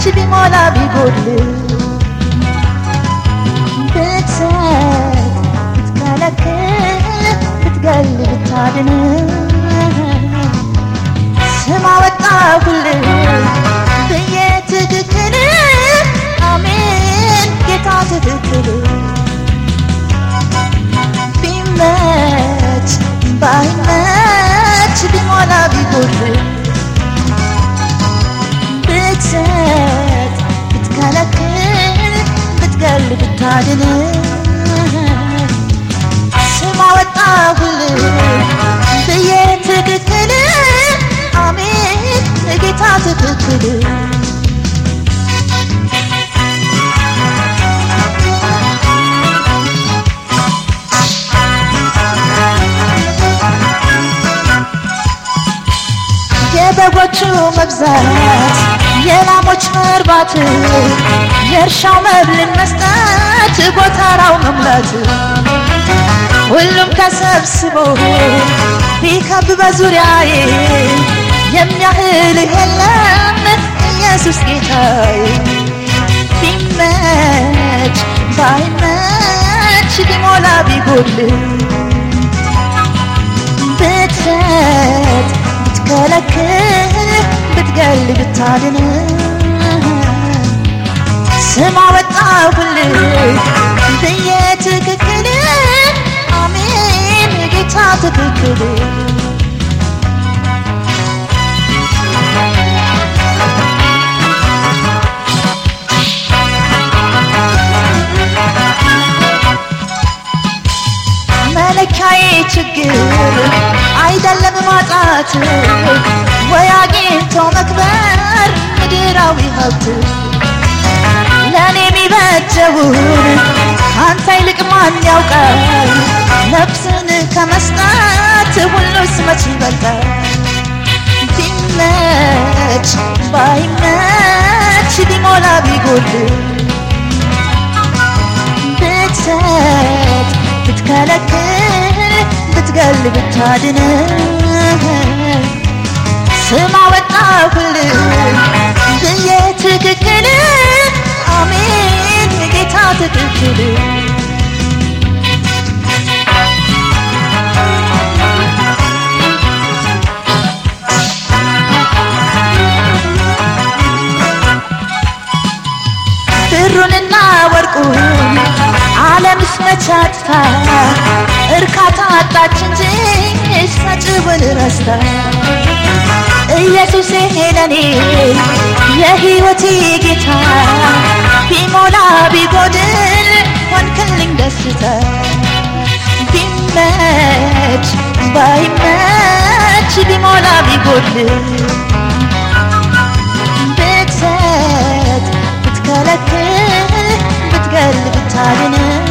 ቢመች ቢሞላ ቢጎድል ብትሰጥ ብትከለክል ብትገል ብታድን ስም አወጣሁልህ ብዬ ትክክል አሜን ጌታ ትክክል ቢመች ባይመች ቢሞላ ቢጎድል ብትሰጥ bit of tidiness Semava tavlı Beye tıkıkını Amin Git artık tıkıkını Gebe koçu mevzat የላሞች መርባት የእርሻው መብልን መስጠት ጎተራው መሙላት ሁሉም ተሰብስቦ ቢከብ በዙሪያዬ የሚያህል የለም ኢየሱስ ጌታዬ። ቢመች ባይመች ቢሞላ ቢጎድል ብትሰጥ ብትከለክል ብትገል ብታድን ስም አወጣሁልህ ብዬ ትክክል አሜን ጌታ ትክክል መለኪያዬ ችግር አይደለም ማጣት ወይ አግኝቶ አንተ ይልቅ ማን ያውቃል? ነፍስን ከመስጠት ሁሉስ መች ይበልጣል? ቢመች ባይመች ቢሞላ ቢጎድል ብትሰጥ ብትከለክል ብትገል ብታድን። ስም አወጣሁልህ ዓለምስ መቻትታ እርካታ አጣች እንጂ ሰጭውን ረስታ። ኢየሱሴ ለኔ የሕይወቴ ጌታ። ቢሞላ ቢጎድል ሆንክልኝ ደስታ። ቢመች ባይመች ቢሞላ ቢጎድል። ብትሰጥ ብትከለክል ብትገል ብታድን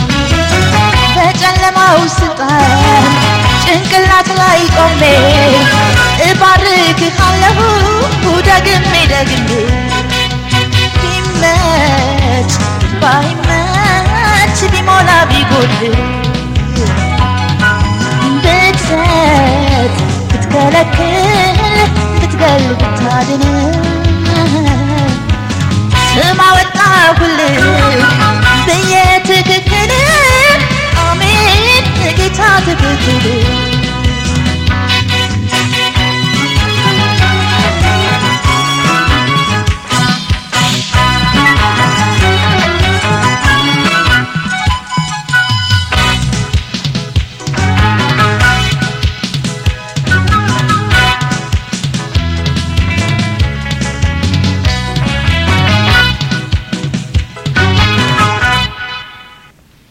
በጨለማው ስልጣን ጭንቅላት ላይ ቆሜ እባርክሃለሁ ደግሜ ደግሜ። ቢመች ባይመች ቢሞላ ቢጎድል today.